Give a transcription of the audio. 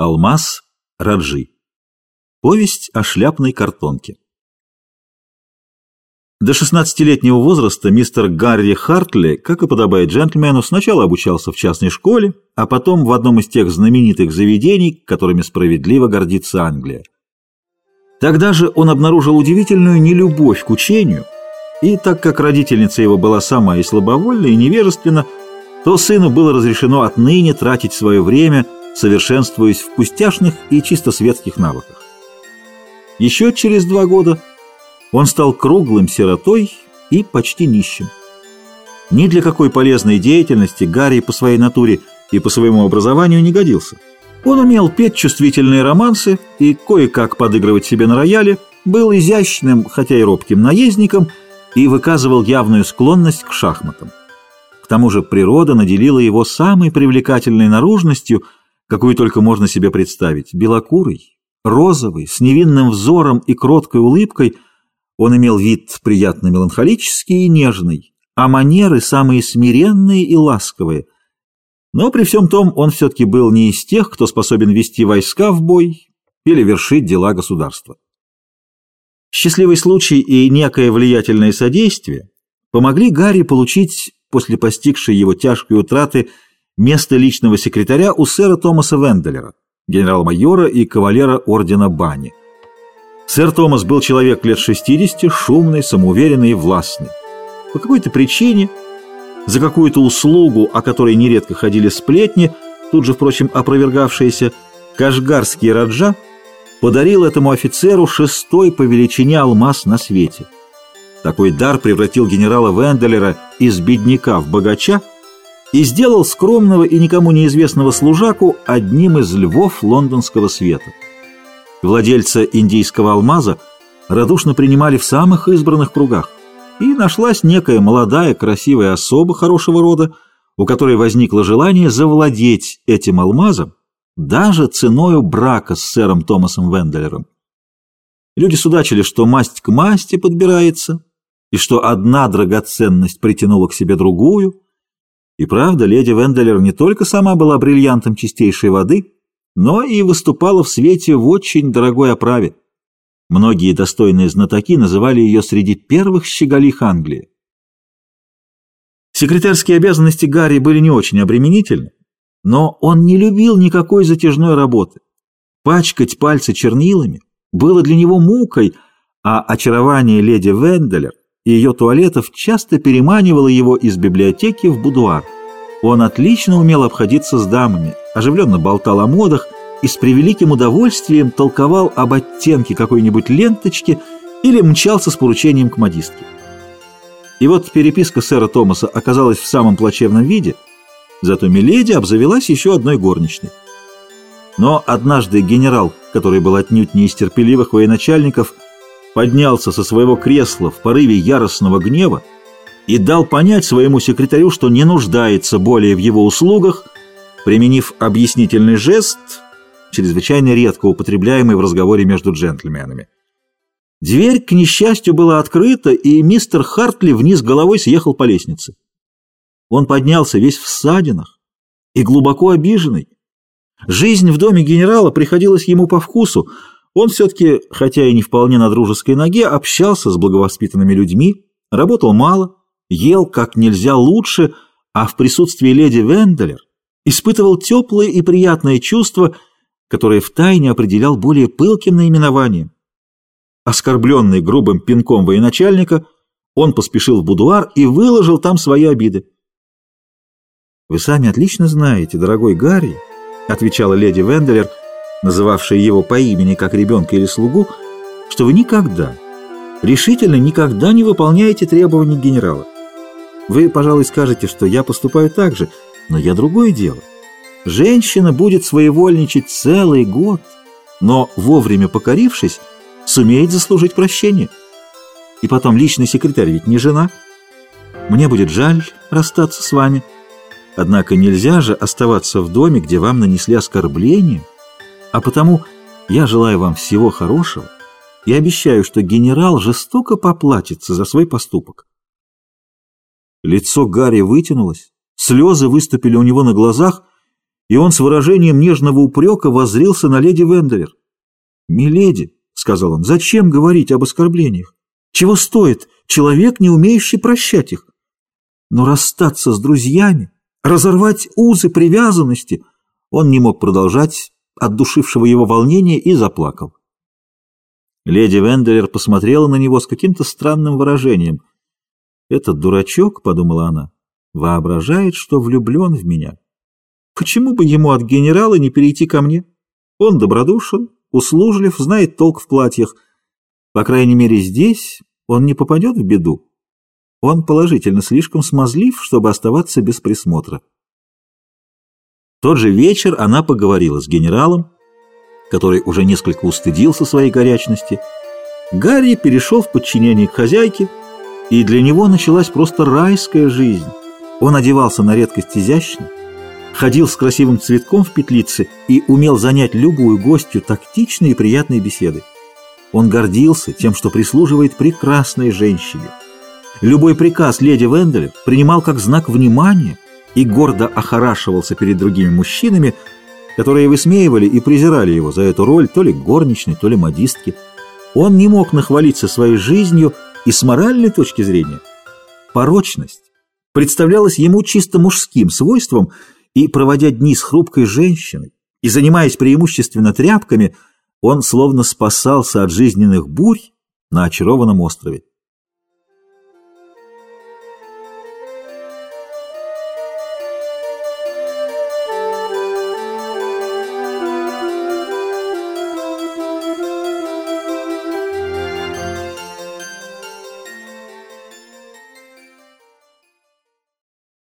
Алмаз Раджи. Повесть о шляпной картонке. До 16-летнего возраста мистер Гарри Хартли, как и подобает джентльмену, сначала обучался в частной школе, а потом в одном из тех знаменитых заведений, которыми справедливо гордится Англия. Тогда же он обнаружил удивительную нелюбовь к учению, и так как родительница его была сама и слабовольна, и невежественна, то сыну было разрешено отныне тратить свое время – совершенствуясь в пустяшных и чисто светских навыках. Еще через два года он стал круглым сиротой и почти нищим. Ни для какой полезной деятельности Гарри по своей натуре и по своему образованию не годился. Он умел петь чувствительные романсы и кое-как подыгрывать себе на рояле, был изящным, хотя и робким наездником и выказывал явную склонность к шахматам. К тому же природа наделила его самой привлекательной наружностью – какую только можно себе представить. Белокурый, розовый, с невинным взором и кроткой улыбкой, он имел вид приятно меланхолический и нежный, а манеры самые смиренные и ласковые. Но при всем том он все-таки был не из тех, кто способен вести войска в бой или вершить дела государства. Счастливый случай и некое влиятельное содействие помогли Гарри получить, после постигшей его тяжкой утраты, место личного секретаря у сэра Томаса Венделера, генерал-майора и кавалера ордена Бани. Сэр Томас был человек лет 60, шумный, самоуверенный и властный. По какой-то причине, за какую-то услугу, о которой нередко ходили сплетни, тут же, впрочем, опровергавшиеся, Кашгарский Раджа подарил этому офицеру шестой по величине алмаз на свете. Такой дар превратил генерала Венделера из бедняка в богача, и сделал скромного и никому неизвестного служаку одним из львов лондонского света. Владельца индийского алмаза радушно принимали в самых избранных кругах, и нашлась некая молодая красивая особа хорошего рода, у которой возникло желание завладеть этим алмазом даже ценою брака с сэром Томасом Венделером. Люди судачили, что масть к масти подбирается, и что одна драгоценность притянула к себе другую – и правда, леди Венделер не только сама была бриллиантом чистейшей воды, но и выступала в свете в очень дорогой оправе. Многие достойные знатоки называли ее среди первых щеголих Англии. Секретарские обязанности Гарри были не очень обременительны, но он не любил никакой затяжной работы. Пачкать пальцы чернилами было для него мукой, а очарование леди Венделер и ее туалетов часто переманивало его из библиотеки в будуар. Он отлично умел обходиться с дамами, оживленно болтал о модах и с превеликим удовольствием толковал об оттенке какой-нибудь ленточки или мчался с поручением к модистке. И вот переписка сэра Томаса оказалась в самом плачевном виде, зато Миледи обзавелась еще одной горничной. Но однажды генерал, который был отнюдь не из терпеливых военачальников, поднялся со своего кресла в порыве яростного гнева и дал понять своему секретарю, что не нуждается более в его услугах, применив объяснительный жест, чрезвычайно редко употребляемый в разговоре между джентльменами. Дверь, к несчастью, была открыта, и мистер Хартли вниз головой съехал по лестнице. Он поднялся весь в ссадинах и глубоко обиженный. Жизнь в доме генерала приходилась ему по вкусу, он все-таки, хотя и не вполне на дружеской ноге, общался с благовоспитанными людьми, работал мало, ел как нельзя лучше, а в присутствии леди Венделер испытывал теплые и приятные чувства, которые втайне определял более пылким наименованием. Оскорбленный грубым пинком военачальника, он поспешил в будуар и выложил там свои обиды. «Вы сами отлично знаете, дорогой Гарри», — отвечала леди Венделер, — называвшая его по имени как ребенка или слугу, что вы никогда, решительно никогда не выполняете требования генерала. Вы, пожалуй, скажете, что я поступаю так же, но я другое дело. Женщина будет своевольничать целый год, но, вовремя покорившись, сумеет заслужить прощение. И потом, личный секретарь ведь не жена. Мне будет жаль расстаться с вами. Однако нельзя же оставаться в доме, где вам нанесли оскорбление, а потому я желаю вам всего хорошего и обещаю, что генерал жестоко поплатится за свой поступок. Лицо Гарри вытянулось, слезы выступили у него на глазах, и он с выражением нежного упрека воззрился на леди Венделер. «Миледи», — сказал он, — «зачем говорить об оскорблениях? Чего стоит человек, не умеющий прощать их? Но расстаться с друзьями, разорвать узы привязанности...» Он не мог продолжать от душившего его волнения и заплакал. Леди Венделер посмотрела на него с каким-то странным выражением. «Этот дурачок», — подумала она, — «воображает, что влюблен в меня. Почему бы ему от генерала не перейти ко мне? Он добродушен, услужлив, знает толк в платьях. По крайней мере, здесь он не попадет в беду. Он положительно слишком смазлив, чтобы оставаться без присмотра. В тот же вечер она поговорила с генералом, который уже несколько устыдился своей горячности. Гарри перешел в подчинение к хозяйке, и для него началась просто райская жизнь. Он одевался на редкость изящно, ходил с красивым цветком в петлице и умел занять любую гостью тактичной и приятной беседой. Он гордился тем, что прислуживает прекрасной женщине. Любой приказ леди Венделя принимал как знак внимания и гордо охорашивался перед другими мужчинами, которые высмеивали и презирали его за эту роль то ли горничной, то ли модистки. Он не мог нахвалиться своей жизнью и с моральной точки зрения. Порочность представлялась ему чисто мужским свойством – и, проводя дни с хрупкой женщиной и занимаясь преимущественно тряпками, он словно спасался от жизненных бурь на очарованном острове.